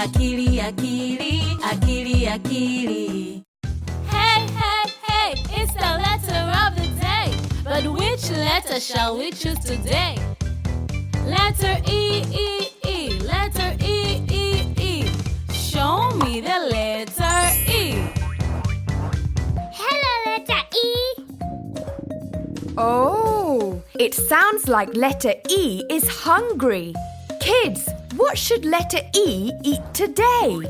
akili, akili, akili, akili. Hey, hey, hey, it's the letter of the day. But which letter shall we choose today? Letter E, E, E, letter E, E, E. Show me the letter E. Hello, letter E. Oh, it sounds like letter E is hungry. Kids, what should letter E eat today?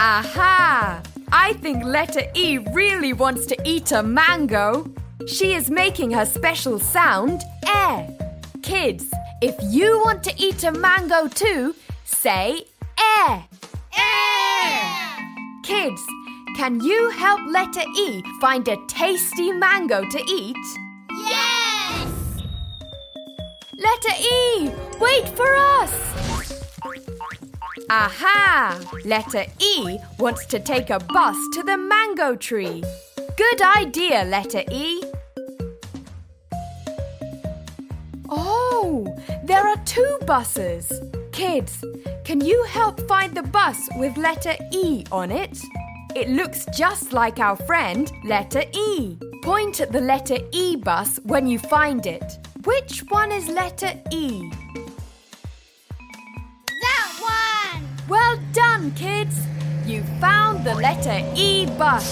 Aha! I think letter E really wants to eat a mango. She is making her special sound, eh. Kids, if you want to eat a mango too, say eh. eh. Kids, can you help letter E find a tasty mango to eat? Letter E, wait for us! Aha! Letter E wants to take a bus to the mango tree. Good idea, letter E. Oh, there are two buses. Kids, can you help find the bus with letter E on it? It looks just like our friend, letter E. Point at the letter E bus when you find it. Which one is letter E? That one. Well done, kids! You found the letter E bus.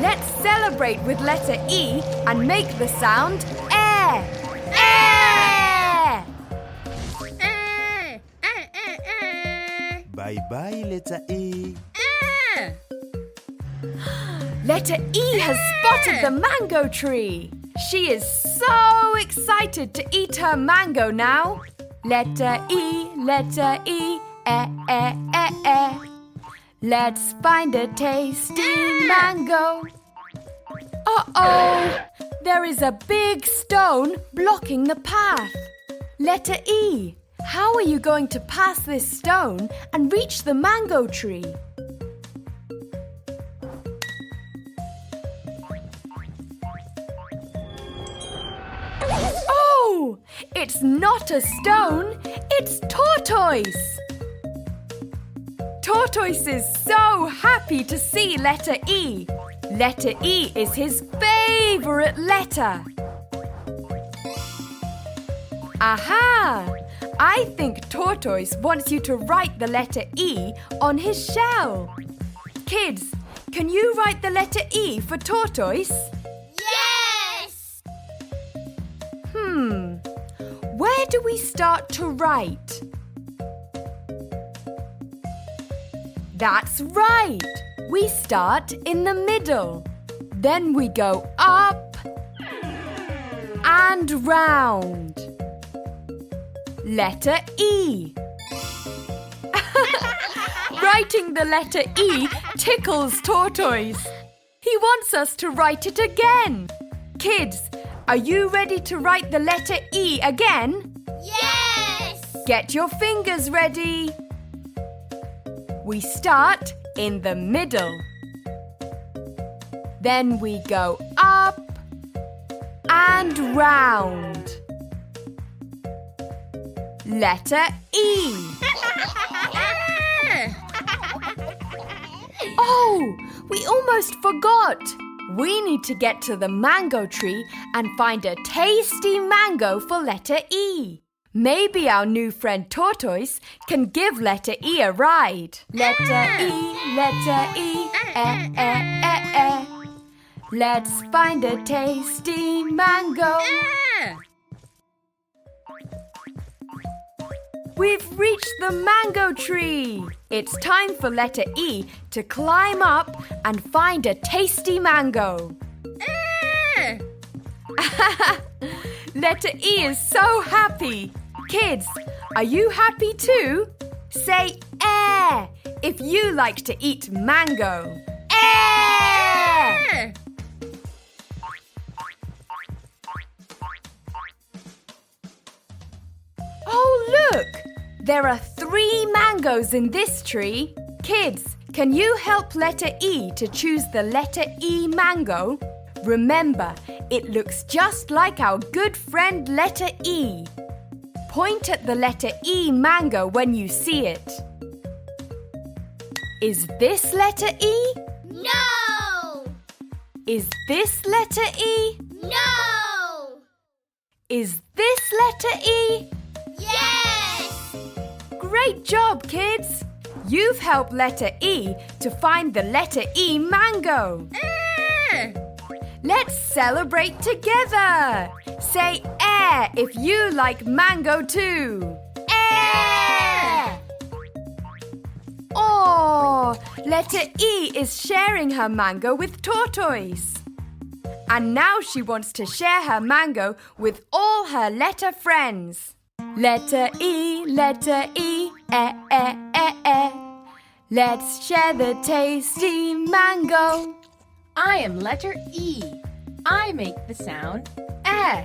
Let's celebrate with letter E and make the sound air. Air! Eh, eh, eh. Bye bye, letter E. Letter E has spotted the mango tree. She is so excited to eat her mango now. Letter E, letter E, eh, eh, eh, eh. Let's find a tasty mango. Uh oh! There is a big stone blocking the path. Letter E. How are you going to pass this stone and reach the mango tree? It's not a stone, it's Tortoise! Tortoise is so happy to see letter E. Letter E is his favorite letter. Aha! I think Tortoise wants you to write the letter E on his shell. Kids, can you write the letter E for Tortoise? Do we start to write? That's right. We start in the middle. Then we go up and round. Letter E. Writing the letter E tickles Tortoise. He wants us to write it again. Kids, are you ready to write the letter E again? Yes. Get your fingers ready. We start in the middle. Then we go up and round. Letter E. Oh, we almost forgot. We need to get to the mango tree and find a tasty mango for letter E. Maybe our new friend Tortoise can give letter E a ride. Letter E, letter E, eh, eh, eh, eh. Let's find a tasty mango. We've reached the mango tree. It's time for letter E to climb up and find a tasty mango. Eh. Letter E is so happy. Kids, are you happy too? Say air if you like to eat mango. Air! Eh. Oh, look! There are three mangoes in this tree. Kids, can you help letter E to choose the letter E mango? Remember, it looks just like our good friend letter E. Point at the letter E mango when you see it. Is this letter E? No! Is this letter E? No! Is this letter E? Yes! Great job, kids! You've helped letter E to find the letter E mango. Eh. Let's celebrate together. Say air if you like mango too. Air! Oh, letter E is sharing her mango with Tortoise. And now she wants to share her mango with all her letter friends. Letter E, letter E, eh, eh, eh, eh. Let's share the tasty mango. I am letter E. I make the sound Eh.